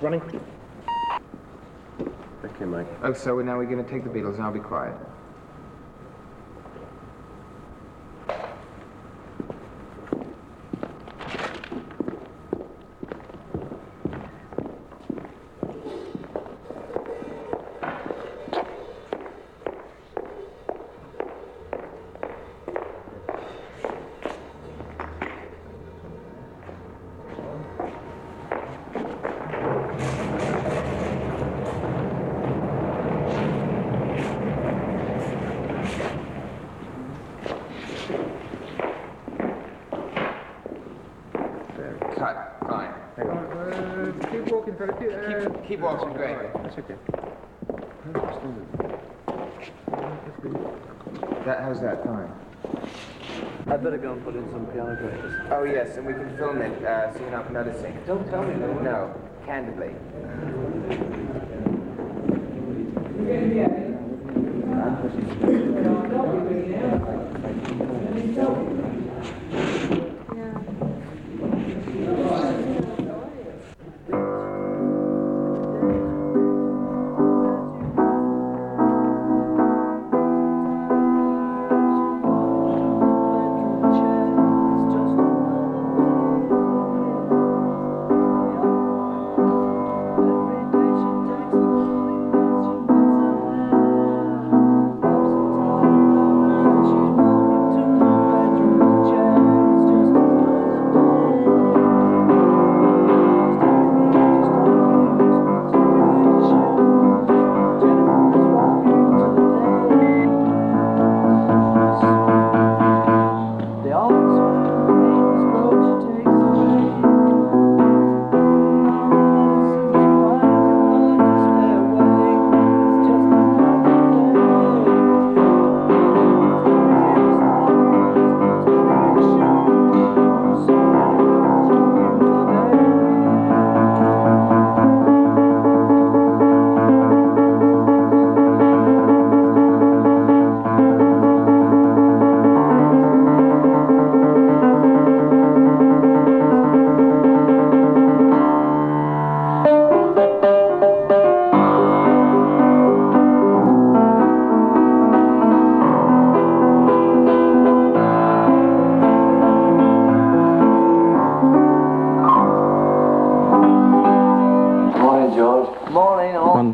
Running. Okay, Mike. Oh, so now we're going to take the Beatles and I'll be quiet. Keep walking, fella. Keep, keep, keep walking, great. That's okay. That, how's that? time? I'd better go and put in some piano graders. Oh, yes, and we can film it uh, so you're not noticing. Don't tell me, no. No, candidly.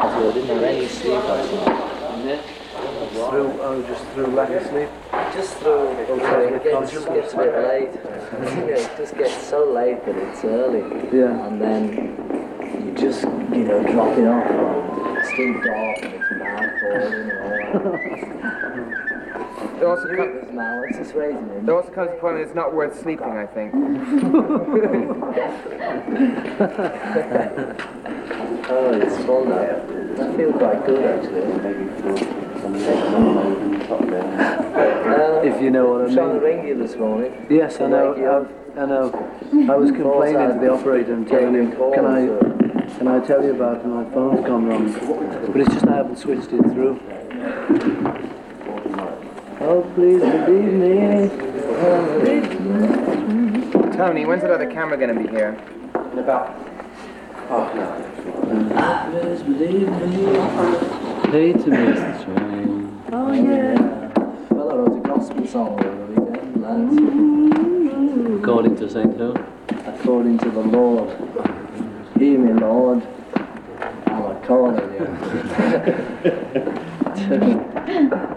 So I didn't have any sleep last night. Through, oh, just through lack of sleep. Just through, okay, it gets, gets a bit late. it just gets so late that it's early. Yeah. And then you just, you know, drop it off. It's still dark and it's mad falling and all that. It also, com- There's malice, it's raining in. it also comes the point that it's not worth sleeping, I think. Oh, it's full now. I feel quite good actually. Uh, If you know what I I'm trying to mean. ring you this morning. Yes, I know. I, I know. I was complaining to the operator and telling him, can I, can I tell you about my phone's gone wrong? But it's just I haven't switched it through. Oh, please believe me. Oh, please. Tony, when's that other camera going to be here? Please believe me. Hey to Mr. Train. Oh yeah. Well, I wrote a gospel song over the weekend, lads. According to St. Who? According to the Lord. Hear me, Lord. I'm a calling you.